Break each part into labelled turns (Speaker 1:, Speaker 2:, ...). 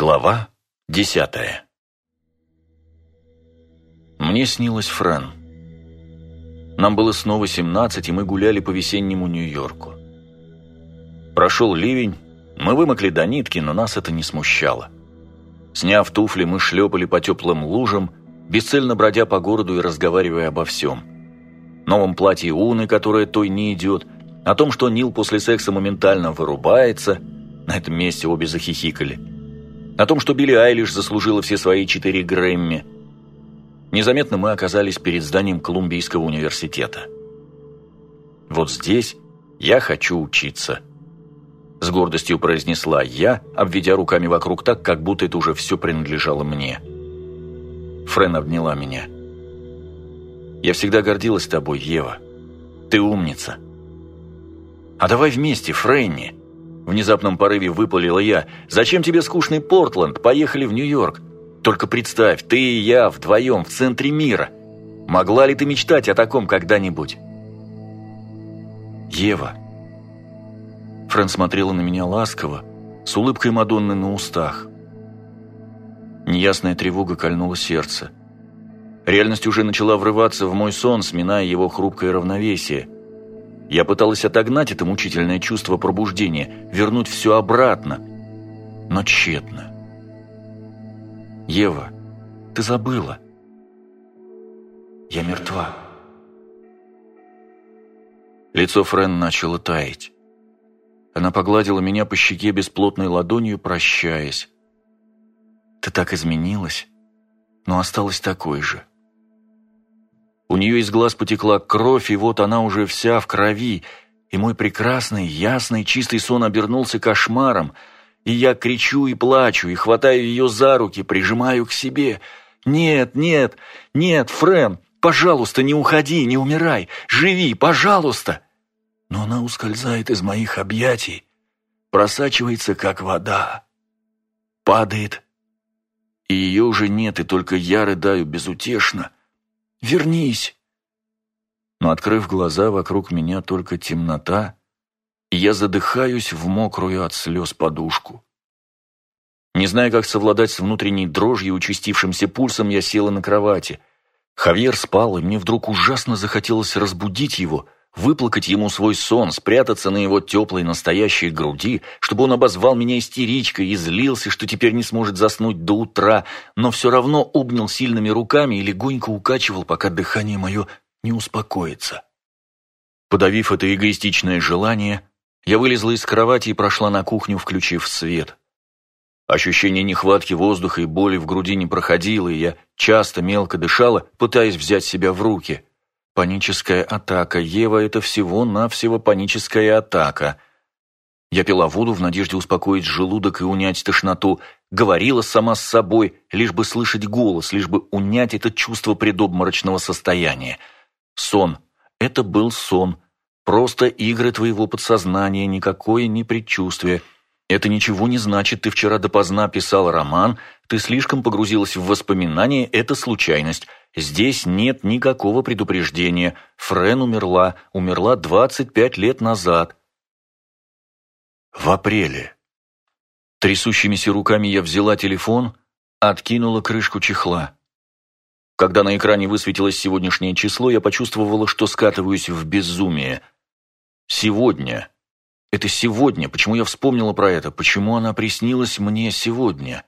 Speaker 1: Глава десятая Мне снилась Фран. Нам было снова семнадцать, и мы гуляли по весеннему Нью-Йорку. Прошел ливень, мы вымокли до нитки, но нас это не смущало. Сняв туфли, мы шлепали по теплым лужам, бесцельно бродя по городу и разговаривая обо всем. Новом платье Уны, которое той не идет, о том, что Нил после секса моментально вырубается, на этом месте обе захихикали, о том, что Билли Айлиш заслужила все свои четыре Грэмми. Незаметно мы оказались перед зданием Колумбийского университета. «Вот здесь я хочу учиться», — с гордостью произнесла я, обведя руками вокруг так, как будто это уже все принадлежало мне. Френ обняла меня. «Я всегда гордилась тобой, Ева. Ты умница». «А давай вместе, Фрэнни!» Внезапном порыве выпалила я. «Зачем тебе скучный Портленд? Поехали в Нью-Йорк. Только представь, ты и я вдвоем в центре мира. Могла ли ты мечтать о таком когда-нибудь?» «Ева!» Фрэн смотрела на меня ласково, с улыбкой Мадонны на устах. Неясная тревога кольнула сердце. Реальность уже начала врываться в мой сон, сминая его хрупкое равновесие. Я пыталась отогнать это мучительное чувство пробуждения, вернуть все обратно, но тщетно. «Ева, ты забыла. Я мертва». Лицо Френ начало таять. Она погладила меня по щеке бесплотной ладонью, прощаясь. «Ты так изменилась, но осталась такой же». У нее из глаз потекла кровь, и вот она уже вся в крови, и мой прекрасный, ясный, чистый сон обернулся кошмаром, и я кричу и плачу, и хватаю ее за руки, прижимаю к себе. «Нет, нет, нет, Френ, пожалуйста, не уходи, не умирай, живи, пожалуйста!» но она ускользает из моих объятий, просачивается, как вода, падает, и ее уже нет, и только я рыдаю безутешно. «Вернись!» Но, открыв глаза, вокруг меня только темнота, и я задыхаюсь в мокрую от слез подушку. Не зная, как совладать с внутренней дрожью и участившимся пульсом, я села на кровати. Хавьер спал, и мне вдруг ужасно захотелось разбудить его — выплакать ему свой сон, спрятаться на его теплой настоящей груди, чтобы он обозвал меня истеричкой и злился, что теперь не сможет заснуть до утра, но все равно обнял сильными руками и легонько укачивал, пока дыхание мое не успокоится. Подавив это эгоистичное желание, я вылезла из кровати и прошла на кухню, включив свет. Ощущение нехватки воздуха и боли в груди не проходило, и я часто мелко дышала, пытаясь взять себя в руки – Паническая атака. Ева, это всего-навсего паническая атака. Я пила воду в надежде успокоить желудок и унять тошноту. Говорила сама с собой, лишь бы слышать голос, лишь бы унять это чувство предобморочного состояния. Сон. Это был сон. Просто игры твоего подсознания, никакое не предчувствие. Это ничего не значит, ты вчера допоздна писал роман, ты слишком погрузилась в воспоминания, это случайность. Здесь нет никакого предупреждения. Френ умерла, умерла 25 лет назад. В апреле. Трясущимися руками я взяла телефон, откинула крышку чехла. Когда на экране высветилось сегодняшнее число, я почувствовала, что скатываюсь в безумие. Сегодня. Это сегодня. Почему я вспомнила про это? Почему она приснилась мне сегодня?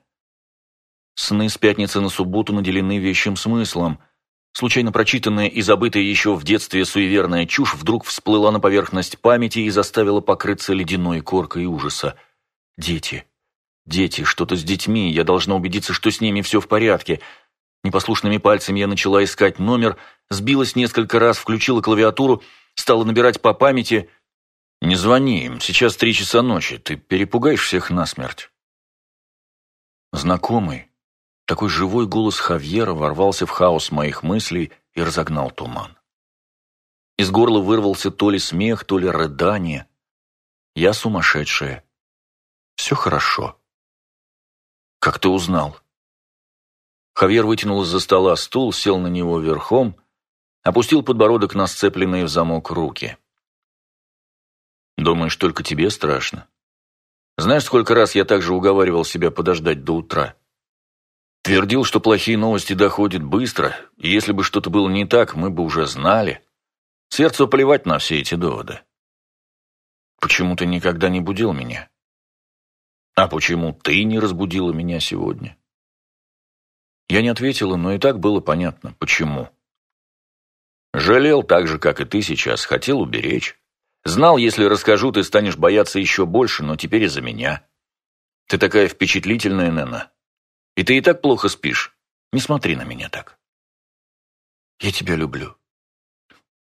Speaker 1: Сны с пятницы на субботу наделены вещим смыслом. Случайно прочитанная и забытая еще в детстве суеверная чушь вдруг всплыла на поверхность памяти и заставила покрыться ледяной коркой ужаса. Дети. Дети, что-то с детьми, я должна убедиться, что с ними все в порядке. Непослушными пальцами я начала искать номер, сбилась несколько раз, включила клавиатуру, стала набирать по памяти. «Не звони им, сейчас три часа ночи, ты перепугаешь всех насмерть». Знакомый, такой живой голос Хавьера ворвался в хаос моих мыслей и разогнал туман. Из горла вырвался то ли смех, то ли рыдание. Я сумасшедшая. Все хорошо. Как ты узнал? Хавьер вытянул из-за стола стул, сел на него верхом, опустил подбородок на сцепленные в замок руки. Думаешь, только тебе страшно? Знаешь, сколько раз я также уговаривал себя подождать до утра? Твердил, что плохие новости доходят быстро, и если бы что-то было не так, мы бы уже знали. Сердцу плевать на все эти доводы. Почему ты никогда не будил меня? А почему ты не разбудила меня сегодня? Я не ответила, но и так было понятно, почему. Жалел так же, как и ты сейчас, хотел уберечь. Знал, если расскажу, ты станешь бояться еще больше, но теперь из-за меня. Ты такая впечатлительная, Нена. И ты и так плохо спишь. Не смотри на меня так. Я тебя люблю.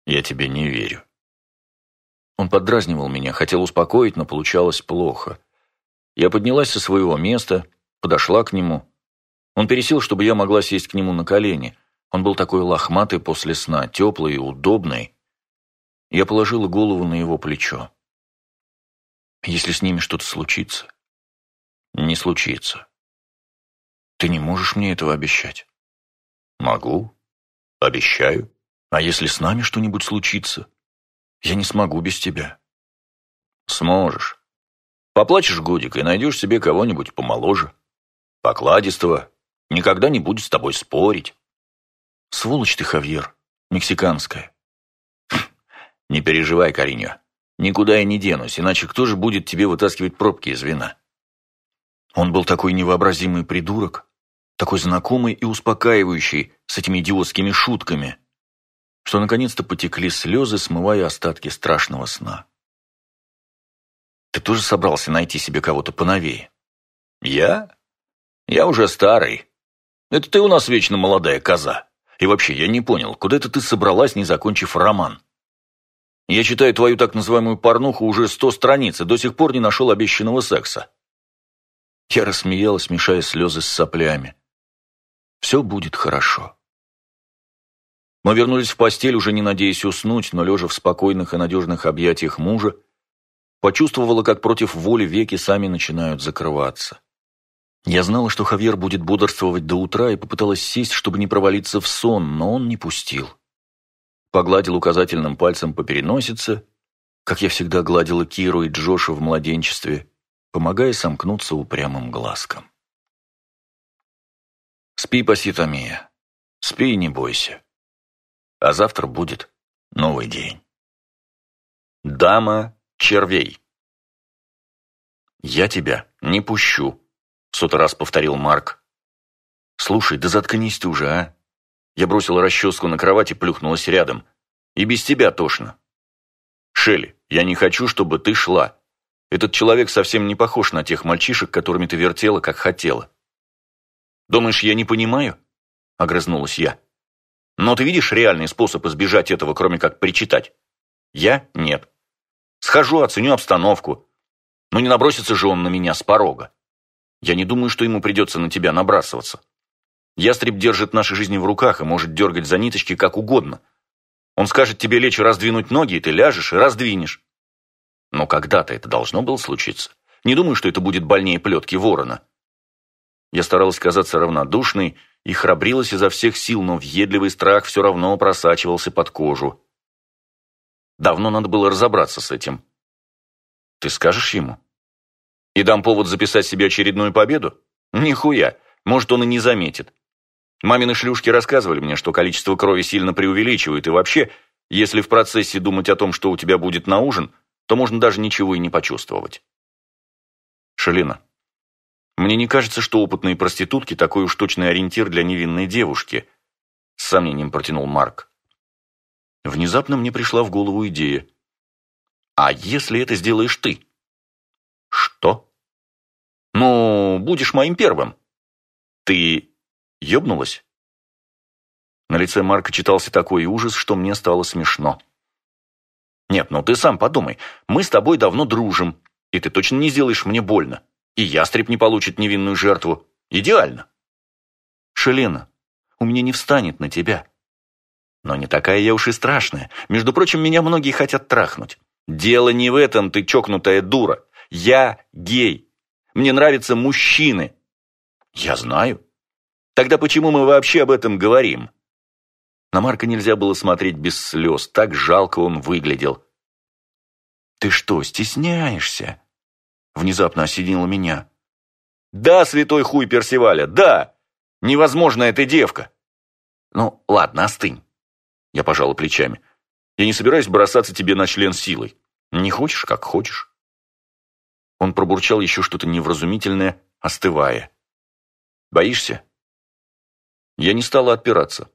Speaker 1: Я тебе не верю. Он поддразнивал меня, хотел успокоить, но получалось плохо. Я поднялась со своего места, подошла к нему. Он пересел, чтобы я могла сесть к нему на колени. Он был такой лохматый после сна, теплый и удобный. Я положила голову на его плечо. Если с ними что-то случится, не случится. Ты не можешь мне этого обещать. Могу. Обещаю. А если с нами что-нибудь случится? Я не смогу без тебя. Сможешь. Поплачешь годик и найдешь себе кого-нибудь помоложе. Покладистого. Никогда не будет с тобой спорить. Сволочь ты, Хавьер. Мексиканская. Не переживай, Кариньо. Никуда я не денусь, иначе кто же будет тебе вытаскивать пробки из вина? Он был такой невообразимый придурок, такой знакомый и успокаивающий с этими идиотскими шутками, что наконец-то потекли слезы, смывая остатки страшного сна. Ты тоже собрался найти себе кого-то поновее? Я? Я уже старый. Это ты у нас вечно молодая коза. И вообще, я не понял, куда это ты собралась, не закончив роман? Я читаю твою так называемую порнуху уже сто страниц и до сих пор не нашел обещанного секса. Я рассмеялась, мешая слезы с соплями. Все будет хорошо. Мы вернулись в постель, уже не надеясь уснуть, но лежа в спокойных и надежных объятиях мужа, почувствовала, как против воли веки сами начинают закрываться. Я знала, что Хавьер будет бодрствовать до утра, и попыталась сесть, чтобы не провалиться в сон, но он не пустил погладил указательным пальцем по переносице, как я всегда гладила Киру и Джоша в младенчестве, помогая сомкнуться упрямым глазком. «Спи, Паситомия, спи и не бойся. А завтра будет новый день». «Дама червей». «Я тебя не пущу», — в сотый раз повторил Марк. «Слушай, да заткнись ты уже, а? Я бросила расческу на кровать и плюхнулась рядом. И без тебя тошно. Шелли, я не хочу, чтобы ты шла. Этот человек совсем не похож на тех мальчишек, которыми ты вертела, как хотела. Думаешь, я не понимаю? Огрызнулась я. Но ты видишь реальный способ избежать этого, кроме как причитать? Я – нет. Схожу, оценю обстановку. Но не набросится же он на меня с порога. Я не думаю, что ему придется на тебя набрасываться. Ястреб держит наши жизни в руках и может дергать за ниточки как угодно. Он скажет тебе лечь раздвинуть ноги, и ты ляжешь и раздвинешь. Но когда-то это должно было случиться. Не думаю, что это будет больнее плетки ворона. Я старалась казаться равнодушной и храбрилась изо всех сил, но въедливый страх все равно просачивался под кожу. Давно надо было разобраться с этим. Ты скажешь ему? И дам повод записать себе очередную победу? Нихуя, может, он и не заметит. Мамины шлюшки рассказывали мне, что количество крови сильно преувеличивают, и вообще, если в процессе думать о том, что у тебя будет на ужин, то можно даже ничего и не почувствовать. Шалина, мне не кажется, что опытные проститутки такой уж точный ориентир для невинной девушки, с сомнением протянул Марк. Внезапно мне пришла в голову идея. А если это сделаешь ты? Что? Ну, будешь моим первым. Ты Ёбнулась? На лице Марка читался такой ужас, что мне стало смешно. «Нет, ну ты сам подумай. Мы с тобой давно дружим, и ты точно не сделаешь мне больно. И ястреб не получит невинную жертву. Идеально!» «Шелена, у меня не встанет на тебя». «Но не такая я уж и страшная. Между прочим, меня многие хотят трахнуть. Дело не в этом, ты чокнутая дура. Я гей. Мне нравятся мужчины». «Я знаю. Тогда почему мы вообще об этом говорим? На Марка нельзя было смотреть без слез, так жалко он выглядел. «Ты что, стесняешься?» Внезапно осенило меня. «Да, святой хуй Персиваля, да! Невозможная ты девка!» «Ну, ладно, остынь!» Я пожала плечами. «Я не собираюсь бросаться тебе на член силой. Не хочешь, как хочешь». Он пробурчал еще что-то невразумительное, остывая. «Боишься?» Я не стала отпираться.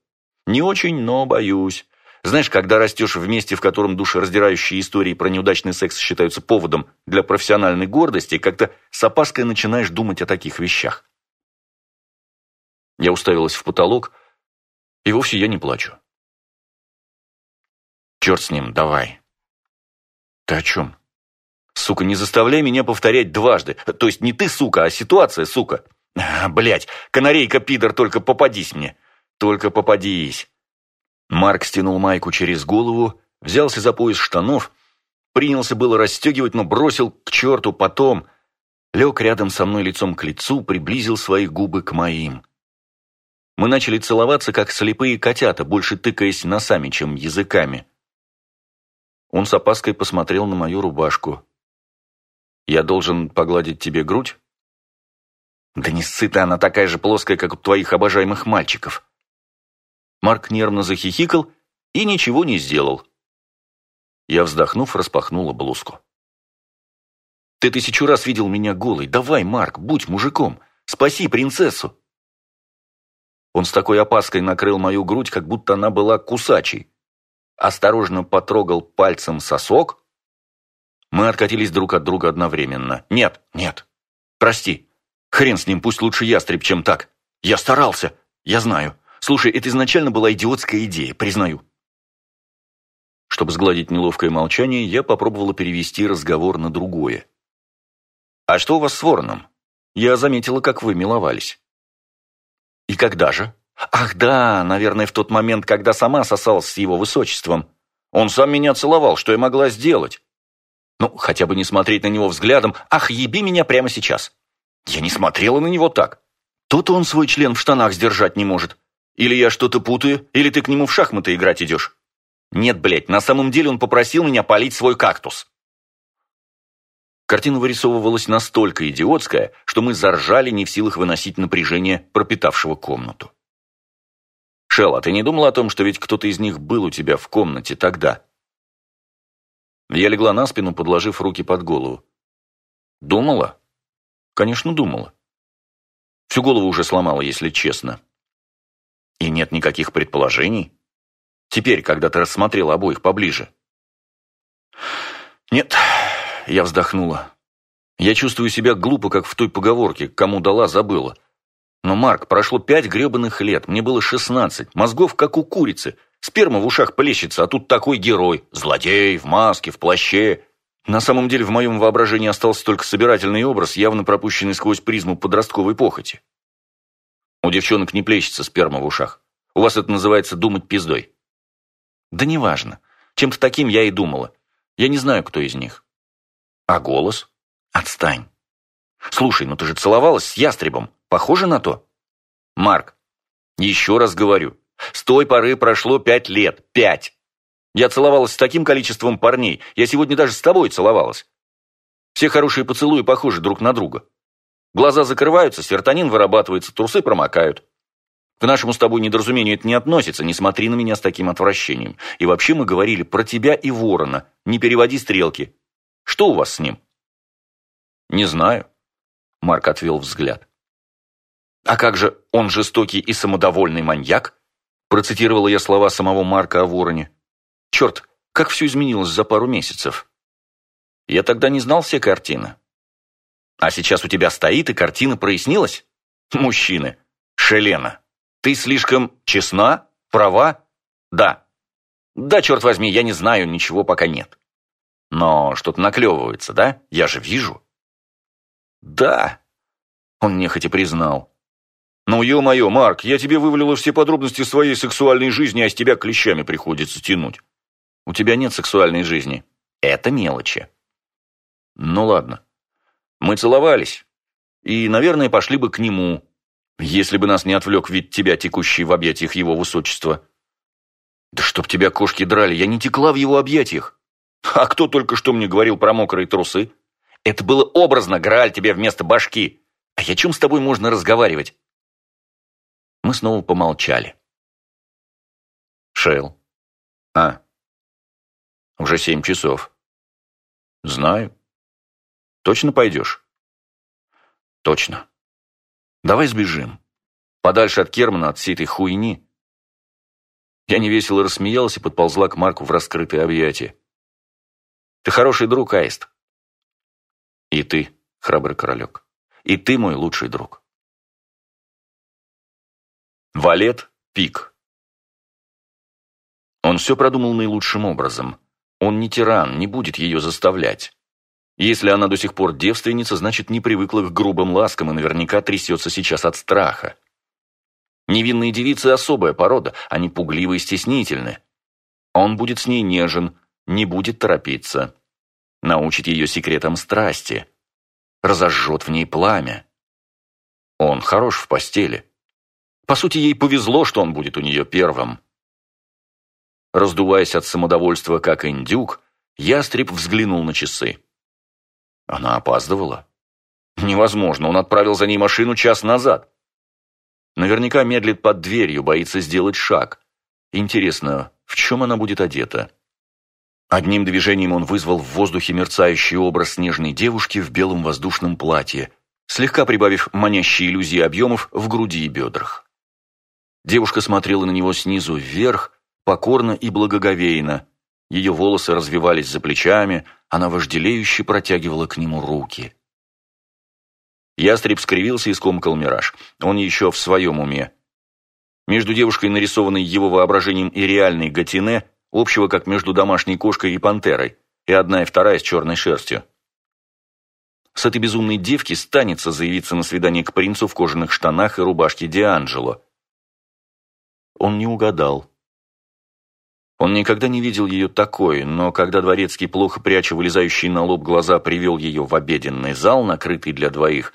Speaker 1: «Не очень, но боюсь. Знаешь, когда растешь в месте, в котором душераздирающие истории про неудачный секс считаются поводом для профессиональной гордости, как-то с опаской начинаешь думать о таких вещах. Я уставилась в потолок, и вовсе я не плачу. Черт с ним, давай. Ты о чем? Сука, не заставляй меня повторять дважды. То есть не ты, сука, а ситуация, сука. А, блядь, канарейка, пидор, только попадись мне. Только попадись. Марк стянул майку через голову, взялся за пояс штанов, принялся было расстегивать, но бросил к черту потом. Лег рядом со мной лицом к лицу, приблизил свои губы к моим. Мы начали целоваться, как слепые котята, больше тыкаясь носами, чем языками. Он с опаской посмотрел на мою рубашку. «Я должен погладить тебе грудь?» «Да не сыта она такая же плоская, как у твоих обожаемых мальчиков», Марк нервно захихикал и ничего не сделал. Я, вздохнув, распахнула блузку. «Ты тысячу раз видел меня голой. Давай, Марк, будь мужиком. Спаси принцессу!» Он с такой опаской накрыл мою грудь, как будто она была кусачей. Осторожно потрогал пальцем сосок. Мы откатились друг от друга одновременно. «Нет, нет. Прости. Хрен с ним, пусть лучше ястреб, чем так. Я старался. Я знаю. Слушай, это изначально была идиотская идея, признаю. Чтобы сгладить неловкое молчание, я попробовала перевести разговор на другое. «А что у вас с Вороном? Я заметила, как вы миловались». «И когда же?» «Ах да, наверное, в тот момент, когда сама сосалась с его высочеством. Он сам меня целовал, что я могла сделать?» «Ну, хотя бы не смотреть на него взглядом. Ах, еби меня прямо сейчас!» «Я не смотрела на него так. Тут он свой член в штанах сдержать не может. Или я что-то путаю, или ты к нему в шахматы играть идешь. Нет, блядь, на самом деле он попросил меня полить свой кактус. Картина вырисовывалась настолько идиотская, что мы заржали, не в силах выносить напряжение, пропитавшего комнату. «Шелл, а ты не думал о том, что ведь кто-то из них был у тебя в комнате тогда?» Я легла на спину, подложив руки под голову. «Думала?» «Конечно, думала. Всю голову уже сломала, если честно. И нет никаких предположений? Теперь, когда ты рассмотрел обоих поближе. Нет, я вздохнула. Я чувствую себя глупо, как в той поговорке «кому дала, забыла». Но, Марк, прошло пять гребаных лет, мне было шестнадцать, мозгов как у курицы, сперма в ушах плещется, а тут такой герой, злодей, в маске, в плаще. На самом деле в моем воображении остался только собирательный образ, явно пропущенный сквозь призму подростковой похоти. У девчонок не плещется сперма в ушах. У вас это называется думать пиздой. Да неважно. Чем-то таким я и думала. Я не знаю, кто из них. А голос? Отстань. Слушай, ну ты же целовалась с ястребом. Похоже на то? Марк, еще раз говорю. С той поры прошло пять лет. Пять. Я целовалась с таким количеством парней. Я сегодня даже с тобой целовалась. Все хорошие поцелуи похожи друг на друга. Глаза закрываются, серотонин вырабатывается, трусы промокают. К нашему с тобой недоразумению это не относится, не смотри на меня с таким отвращением. И вообще мы говорили про тебя и ворона, не переводи стрелки. Что у вас с ним? Не знаю. Марк отвел взгляд. А как же он жестокий и самодовольный маньяк? Процитировала я слова самого Марка о вороне. Черт, как все изменилось за пару месяцев. Я тогда не знал все картины. А сейчас у тебя стоит, и картина прояснилась? Мужчины. Шелена. Ты слишком честна? Права? Да. Да, черт возьми, я не знаю, ничего пока нет. Но что-то наклевывается, да? Я же вижу. Да. Он нехотя признал. «Ну, ё-моё, Марк, я тебе вывалила все подробности своей сексуальной жизни, а с тебя клещами приходится тянуть. У тебя нет сексуальной жизни. Это мелочи». «Ну, ладно. Мы целовались. И, наверное, пошли бы к нему, если бы нас не отвлек вид тебя, текущий в объятиях его высочества. Да чтоб тебя кошки драли, я не текла в его объятиях. А кто только что мне говорил про мокрые трусы? Это было образно, Грааль тебе вместо башки. А о чем с тобой можно разговаривать?» Мы снова помолчали. «Шейл». «А, уже семь часов». «Знаю». «Точно пойдешь?» «Точно. Давай сбежим. Подальше от Кермана, от всей этой хуйни». Я невесело рассмеялась и подползла к Марку в раскрытое объятие. «Ты хороший друг, Аист». «И ты, храбрый королек. И ты мой лучший друг». Валет Пик Он все продумал наилучшим образом. Он не тиран, не будет ее заставлять. Если она до сих пор девственница, значит, не привыкла к грубым ласкам и наверняка трясется сейчас от страха. Невинные девицы – особая порода, они пугливы и стеснительны. Он будет с ней нежен, не будет торопиться. Научит ее секретам страсти. Разожжет в ней пламя. Он хорош в постели. По сути, ей повезло, что он будет у нее первым. Раздуваясь от самодовольства, как индюк, ястреб взглянул на часы. Она опаздывала. Невозможно, он отправил за ней машину час назад. Наверняка медлит под дверью, боится сделать шаг. Интересно, в чем она будет одета? Одним движением он вызвал в воздухе мерцающий образ снежной девушки в белом воздушном платье, слегка прибавив манящие иллюзии объемов в груди и бедрах. Девушка смотрела на него снизу вверх, покорно и благоговейно. Ее волосы развивались за плечами, она вожделеюще протягивала к нему руки. Ястреб скривился и скомкал мираж. Он еще в своем уме. Между девушкой, нарисованной его воображением, и реальной Гатине, общего как между домашней кошкой и пантерой, и одна и вторая с черной шерстью. С этой безумной девки станется заявиться на свидание к принцу в кожаных штанах и рубашке Дианджело. Он не угадал. Он никогда не видел ее такой, но когда дворецкий, плохо пряча вылезающие на лоб глаза, привел ее в обеденный зал, накрытый для двоих,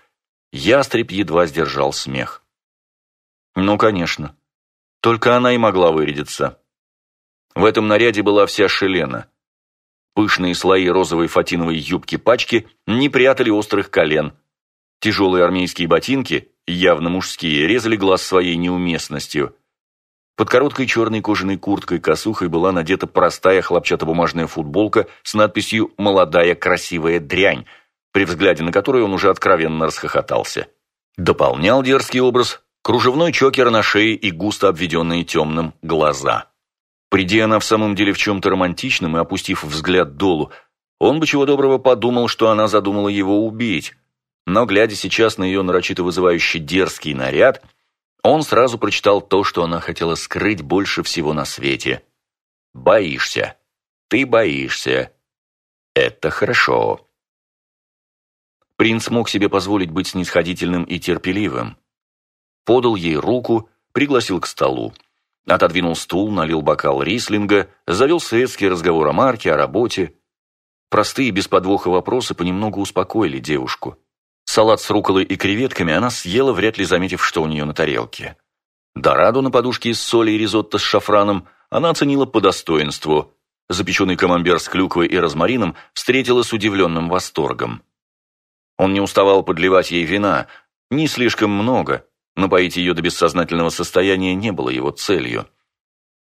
Speaker 1: Ястреб едва сдержал смех. Ну, конечно. Только она и могла вырядиться. В этом наряде была вся шелена. Пышные слои розовой фатиновой юбки-пачки не прятали острых колен. Тяжелые армейские ботинки, явно мужские, резали глаз своей неуместностью. Под короткой черной кожаной курткой-косухой была надета простая хлопчатобумажная футболка с надписью «Молодая красивая дрянь», при взгляде на который он уже откровенно расхохотался. Дополнял дерзкий образ кружевной чокер на шее и густо обведенные темным глаза. Приди она в самом деле в чем-то романтичном и опустив взгляд долу, он бы чего доброго подумал, что она задумала его убить. Но, глядя сейчас на ее нарочито вызывающий дерзкий наряд, он сразу прочитал то, что она хотела скрыть больше всего на свете. «Боишься. Ты боишься. Это хорошо. Принц мог себе позволить быть снисходительным и терпеливым. Подал ей руку, пригласил к столу. Отодвинул стул, налил бокал рислинга, завел светский разговор о марке, о работе. Простые, без подвоха вопросы понемногу успокоили девушку. Салат с руколой и креветками она съела, вряд ли заметив, что у нее на тарелке. Дораду на подушке из соли и ризотто с шафраном она оценила по достоинству. Запеченный камамбер с клюквой и розмарином встретила с удивленным восторгом. Он не уставал подливать ей вина, не слишком много, но поить ее до бессознательного состояния не было его целью.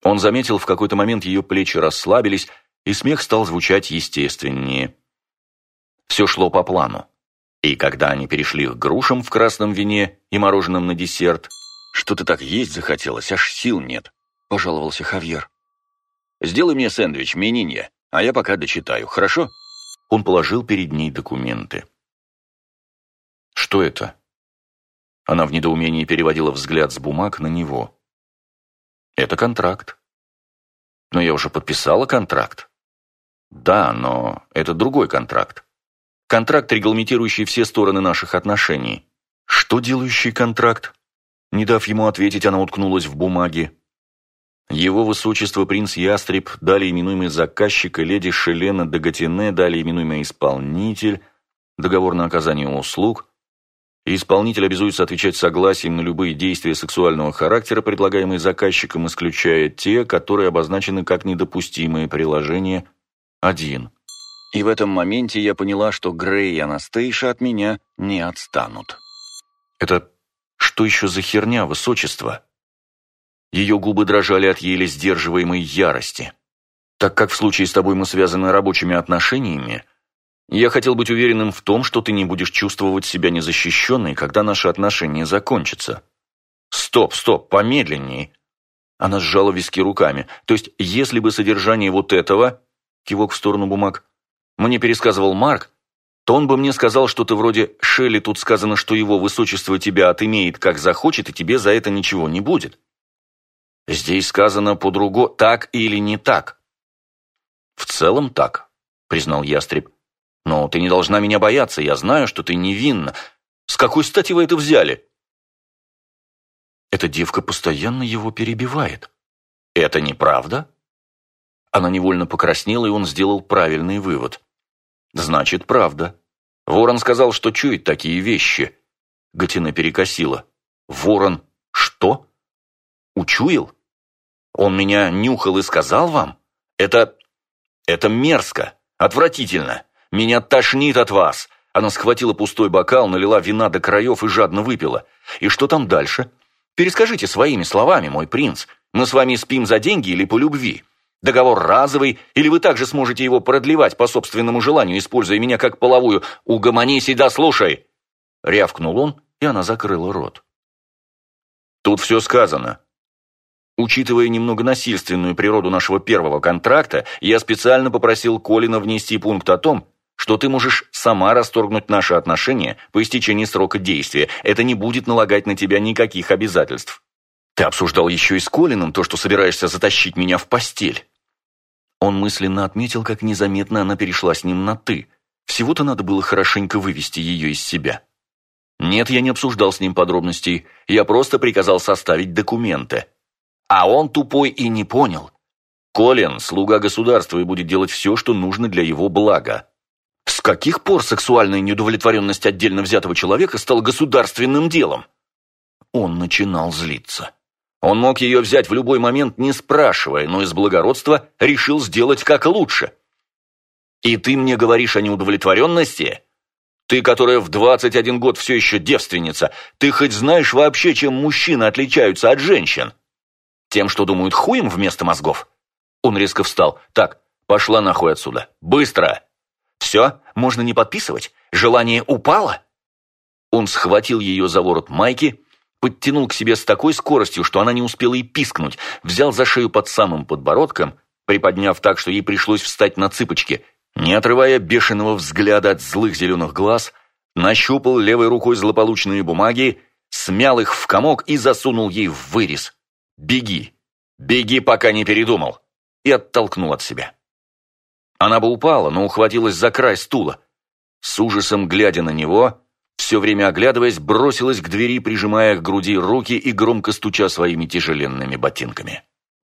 Speaker 1: Он заметил, в какой-то момент ее плечи расслабились, и смех стал звучать естественнее. Все шло по плану. И когда они перешли к грушам в красном вине и мороженом на десерт, «Что-то так есть захотелось, аж сил нет», – пожаловался Хавьер. «Сделай мне сэндвич, менинья, а я пока дочитаю, хорошо?» Он положил перед ней документы. Что это? Она в недоумении переводила взгляд с бумаг на него. Это контракт. Но я уже подписала контракт. Да, но это другой контракт. Контракт, регламентирующий все стороны наших отношений. Что делающий контракт? Не дав ему ответить, она уткнулась в бумаге. Его высочество принц Ястреб, далее именуемый заказчик, и леди Шелена Дагатине, далее именуемый исполнитель, договор на оказание услуг, исполнитель обязуется отвечать согласием на любые действия сексуального характера, предлагаемые заказчиком, исключая те, которые обозначены как недопустимые приложение 1. И в этом моменте я поняла, что Грей и Анастейша от меня не отстанут. Это что еще за херня, высочество? Ее губы дрожали от еле сдерживаемой ярости. Так как в случае с тобой мы связаны рабочими отношениями, я хотел быть уверенным в том, что ты не будешь чувствовать себя незащищенной, когда наши отношения закончатся. Стоп, стоп, помедленней. Она сжала виски руками. То есть, если бы содержание вот этого, кивок в сторону бумаг, мне пересказывал Марк, то он бы мне сказал что-то вроде «Шелли, тут сказано, что его высочество тебя отымеет, как захочет, и тебе за это ничего не будет». Здесь сказано по-другому «так» или «не так». «В целом так», — признал ястреб. «Но ты не должна меня бояться, я знаю, что ты невинна. С какой стати вы это взяли?» Эта девка постоянно его перебивает. «Это неправда?» Она невольно покраснела, и он сделал правильный вывод. «Значит, правда. Ворон сказал, что чует такие вещи». Гатина перекосила. «Ворон что? Учуял? Он меня нюхал и сказал вам? Это... это мерзко, отвратительно. Меня тошнит от вас». Она схватила пустой бокал, налила вина до краев и жадно выпила. «И что там дальше? Перескажите своими словами, мой принц. Мы с вами спим за деньги или по любви?» Договор разовый, или вы также сможете его продлевать по собственному желанию, используя меня как половую. Угомонись и дослушай!» Рявкнул он, и она закрыла рот. «Тут все сказано. Учитывая немного насильственную природу нашего первого контракта, я специально попросил Колина внести пункт о том, что ты можешь сама расторгнуть наши отношения по истечении срока действия. Это не будет налагать на тебя никаких обязательств. Ты обсуждал еще и с Колином то, что собираешься затащить меня в постель. Он мысленно отметил, как незаметно она перешла с ним на «ты». Всего-то надо было хорошенько вывести ее из себя. Нет, я не обсуждал с ним подробностей, я просто приказал составить документы. А он тупой и не понял. Колин – слуга государства и будет делать все, что нужно для его блага. С каких пор сексуальная неудовлетворенность отдельно взятого человека стала государственным делом? Он начинал злиться. Он мог ее взять в любой момент, не спрашивая, но из благородства решил сделать как лучше. И ты мне говоришь о неудовлетворенности? Ты, которая в 21 год все еще девственница, ты хоть знаешь вообще, чем мужчины отличаются от женщин? Тем, что думают хуем вместо мозгов? Он резко встал. Так, пошла нахуй отсюда. Быстро! Все, можно не подписывать? Желание упало? Он схватил ее за ворот майки, подтянул к себе с такой скоростью, что она не успела и пискнуть, взял за шею под самым подбородком, приподняв так, что ей пришлось встать на цыпочки, не отрывая бешеного взгляда от злых зеленых глаз, нащупал левой рукой злополучные бумаги, смял их в комок и засунул ей в вырез. «Беги! Беги, пока не передумал!» и оттолкнул от себя. Она бы упала, но ухватилась за край стула. С ужасом глядя на него, все время оглядываясь, бросилась к двери, прижимая к груди руки и громко стуча своими тяжеленными ботинками.